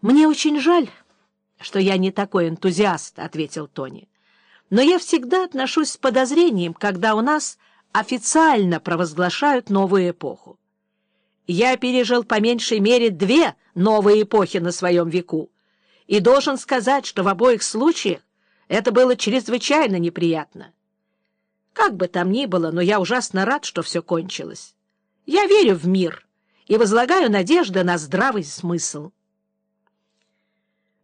«Мне очень жаль, что я не такой энтузиаст», — ответил Тони. «Но я всегда отношусь с подозрением, когда у нас официально провозглашают новую эпоху. Я пережил по меньшей мере две новые эпохи на своем веку и должен сказать, что в обоих случаях это было чрезвычайно неприятно. Как бы там ни было, но я ужасно рад, что все кончилось. Я верю в мир и возлагаю надежды на здравый смысл».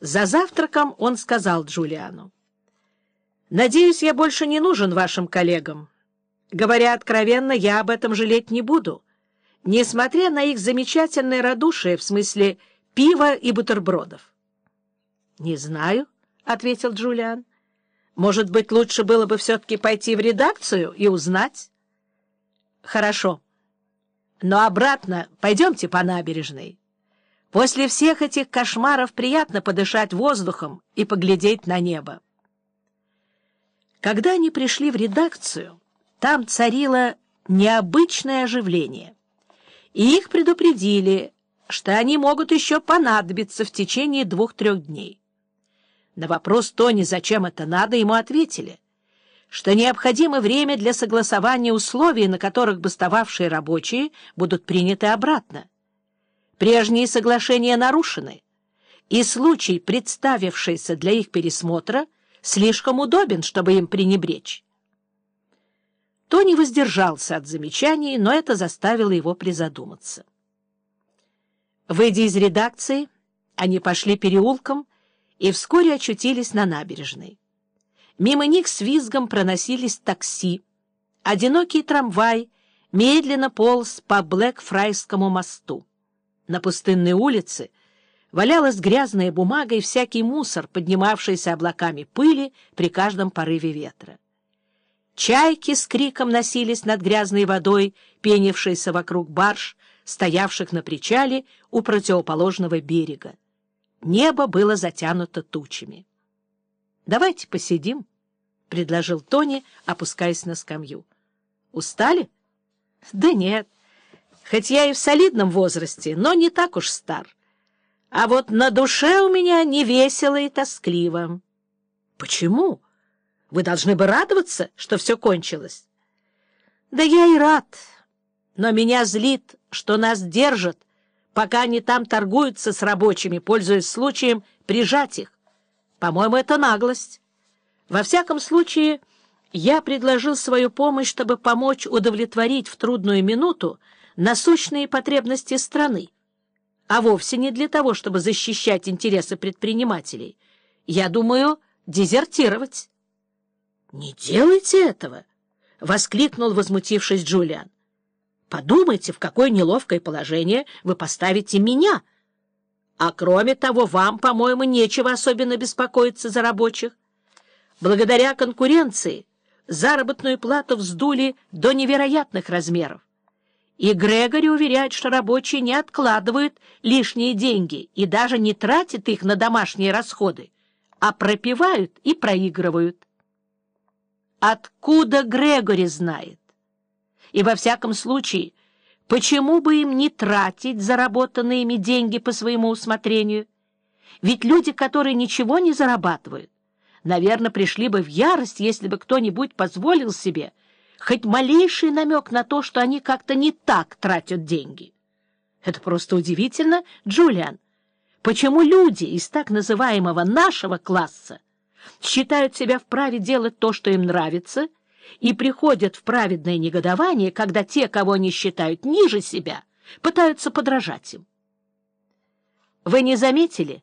За завтраком он сказал Джулиану. «Надеюсь, я больше не нужен вашим коллегам. Говоря откровенно, я об этом жалеть не буду, несмотря на их замечательное радушие в смысле пива и бутербродов». «Не знаю», — ответил Джулиан. «Может быть, лучше было бы все-таки пойти в редакцию и узнать?» «Хорошо. Но обратно пойдемте по набережной». После всех этих кошмаров приятно подышать воздухом и поглядеть на небо. Когда они пришли в редакцию, там царило необычное оживление, и их предупредили, что они могут еще понадобиться в течение двух-трех дней. На вопрос Тони, зачем это надо, ему ответили, что необходимо время для согласования условий, на которых бастовавшие рабочие будут приняты обратно. Прежние соглашения нарушены, и случай, представившийся для их пересмотра, слишком удобен, чтобы им пренебречь. Тони воздержался от замечаний, но это заставило его призадуматься. Выйдя из редакции, они пошли переулком и вскоре очутились на набережной. Мимо них с визгом проносились такси. Одинокий трамвай медленно полз по Блэкфрайскому мосту. На пустынной улице валялась грязная бумага и всякий мусор, поднимавшийся облаками пыли при каждом порыве ветра. Чайки с криком носились над грязной водой, пенившейся вокруг барж, стоявших на причале у противоположного берега. Небо было затянуто тучами. — Давайте посидим, — предложил Тони, опускаясь на скамью. — Устали? — Да нет. — хоть я и в солидном возрасте, но не так уж стар. А вот на душе у меня не весело и тоскливо. Почему? Вы должны бы радоваться, что все кончилось. Да я и рад, но меня злит, что нас держат, пока они там торгуются с рабочими, пользуясь случаем прижать их. По-моему, это наглость. Во всяком случае, я предложил свою помощь, чтобы помочь удовлетворить в трудную минуту насущные потребности страны, а вовсе не для того, чтобы защищать интересы предпринимателей. Я думаю, дезертировать. — Не делайте этого! — воскликнул, возмутившись Джулиан. — Подумайте, в какое неловкое положение вы поставите меня. А кроме того, вам, по-моему, нечего особенно беспокоиться за рабочих. Благодаря конкуренции заработную плату вздули до невероятных размеров. И Грегори уверяет, что рабочие не откладывают лишние деньги и даже не тратят их на домашние расходы, а пропивают и проигрывают. Откуда Грегори знает? И во всяком случае, почему бы им не тратить заработанные ими деньги по своему усмотрению? Ведь люди, которые ничего не зарабатывают, наверное, пришли бы в ярость, если бы кто-нибудь позволил себе хоть малейший намек на то, что они как-то не так тратят деньги. Это просто удивительно, Джулиан. Почему люди из так называемого нашего класса считают себя вправе делать то, что им нравится, и приходят в праведное негодование, когда те, кого они считают ниже себя, пытаются подражать им? Вы не заметили,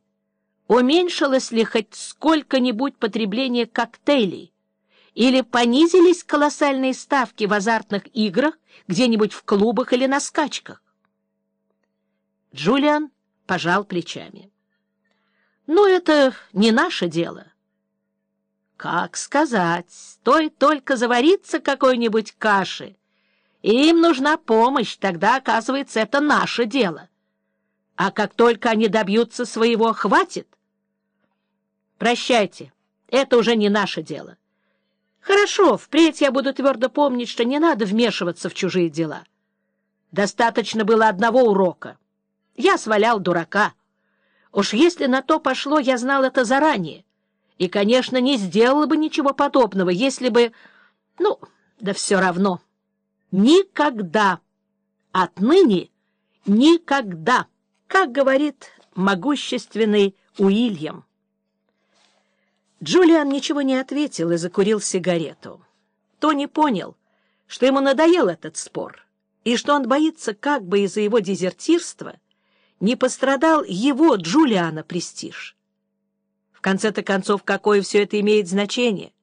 уменьшилось ли хоть сколько-нибудь потребление коктейлей, или понизились колоссальные ставки в азартных играх где-нибудь в клубах или на скачках? Джулиан пожал плечами. «Ну, это не наше дело». «Как сказать? Стоит только завариться какой-нибудь каши. Им нужна помощь, тогда, оказывается, это наше дело. А как только они добьются своего, хватит. Прощайте, это уже не наше дело». Хорошо, впредь я буду твердо помнить, что не надо вмешиваться в чужие дела. Достаточно было одного урока. Я свалял дурака. Уж если на то пошло, я знал это заранее. И, конечно, не сделала бы ничего подобного, если бы... Ну, да все равно. Никогда. Отныне никогда, как говорит могущественный Уильям. Джулиан ничего не ответил и закурил сигарету. Тони понял, что ему надоел этот спор, и что он боится, как бы из-за его дезертирства не пострадал его, Джулиана, престиж. В конце-то концов, какое все это имеет значение?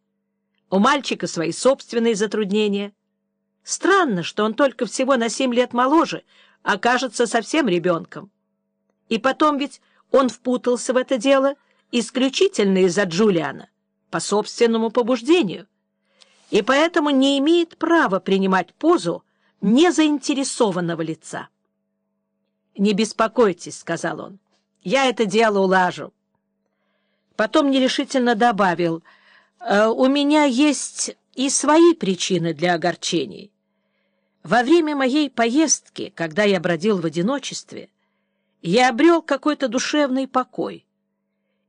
У мальчика свои собственные затруднения. Странно, что он только всего на семь лет моложе, окажется совсем ребенком. И потом ведь он впутался в это дело исключительно из-за Джулиана, по собственному побуждению, и поэтому не имеет права принимать позу незаинтересованного лица. «Не беспокойтесь», — сказал он, — «я это дело улажу». Потом нерешительно добавил, «Э, «У меня есть и свои причины для огорчений. Во время моей поездки, когда я бродил в одиночестве, я обрел какой-то душевный покой.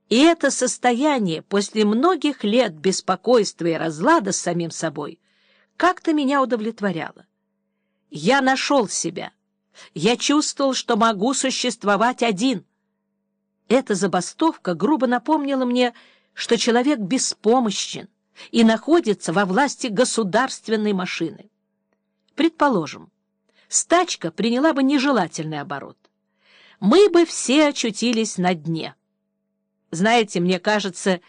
И это состояние после многих лет беспокойства и разлада с самим собой как-то меня удовлетворяло. Я нашел себя. Я чувствовал, что могу существовать один. Эта забастовка грубо напомнила мне, что человек беспомощен и находится во власти государственной машины. Предположим, стачка приняла бы нежелательный оборот. Мы бы все очутились на дне. Знаете, мне кажется,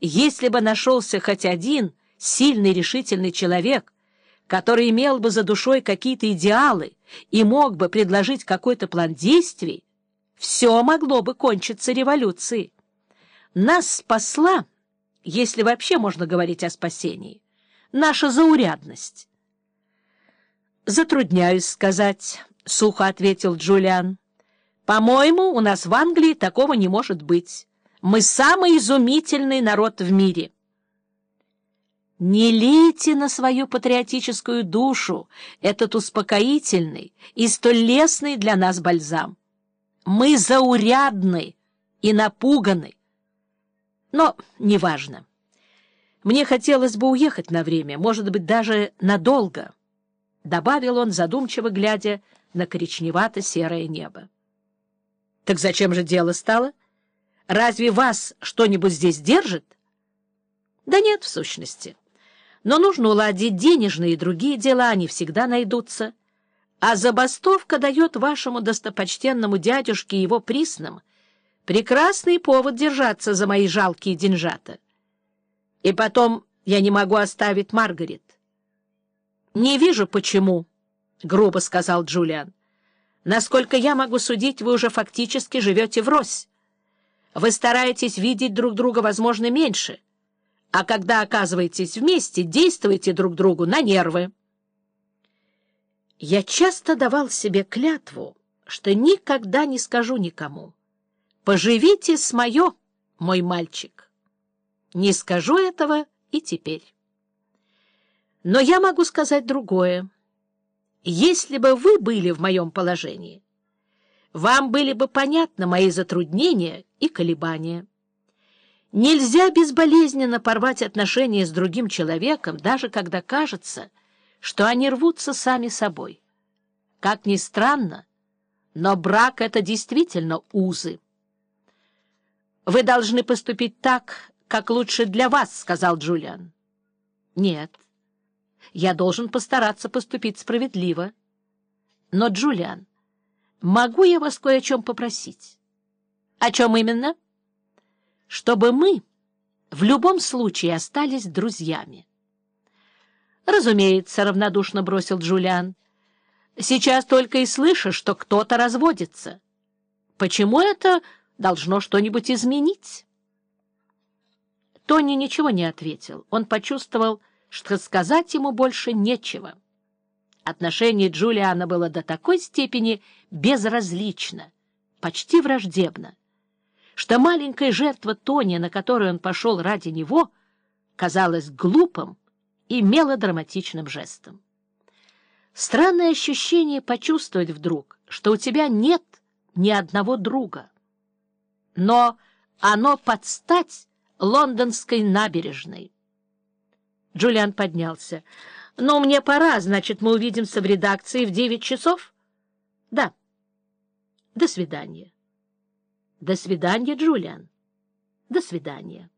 если бы нашелся хоть один сильный решительный человек, который имел бы за душой какие-то идеалы и мог бы предложить какой-то план действий, все могло бы кончиться революцией. Нас спасла, если вообще можно говорить о спасении, наша заурядность. «Затрудняюсь сказать», — сухо ответил Джулиан. «По-моему, у нас в Англии такого не может быть. Мы самый изумительный народ в мире». Не лейте на свою патриотическую душу этот успокоительный и столь лестный для нас бальзам. Мы заурядны и напуганы. Но неважно. Мне хотелось бы уехать на время, может быть, даже надолго, — добавил он, задумчиво глядя на коричневато-серое небо. — Так зачем же дело стало? Разве вас что-нибудь здесь держит? — Да нет, в сущности. Но нужно уладить денежные и другие дела, они всегда найдутся. А забастовка дает вашему достопочтенному дядюшке и его приснам прекрасный повод держаться за мои жалкие деньжата. И потом я не могу оставить Маргарет. — Не вижу, почему, — грубо сказал Джулиан. — Насколько я могу судить, вы уже фактически живете врозь. Вы стараетесь видеть друг друга, возможно, меньше, а когда оказываетесь вместе, действуете друг другу на нервы. Я часто давал себе клятву, что никогда не скажу никому. «Поживите с мое, мой мальчик». Не скажу этого и теперь. Но я могу сказать другое. Если бы вы были в моем положении, вам были бы понятны мои затруднения и колебания. Нельзя безболезненно порвать отношения с другим человеком, даже когда кажется, что они рвутся сами собой. Как ни странно, но брак — это действительно узы. «Вы должны поступить так, как лучше для вас», — сказал Джулиан. «Нет, я должен постараться поступить справедливо. Но, Джулиан, могу я вас кое о чем попросить?» «О чем именно?» чтобы мы в любом случае остались друзьями. «Разумеется», — равнодушно бросил Джулиан. «Сейчас только и слышишь, что кто-то разводится. Почему это должно что-нибудь изменить?» Тони ничего не ответил. Он почувствовал, что сказать ему больше нечего. Отношение Джулиана было до такой степени безразлично, почти враждебно что маленькая жертва Тони, на которую он пошел ради него, казалась глупым и мелодраматичным жестом. Странное ощущение почувствовать вдруг, что у тебя нет ни одного друга. но оно под стать лондонской набережной. Джулиан поднялся. — Ну, мне пора, значит, мы увидимся в редакции в девять часов? — Да. — До свидания. — До свидания, Джулиан. До свидания.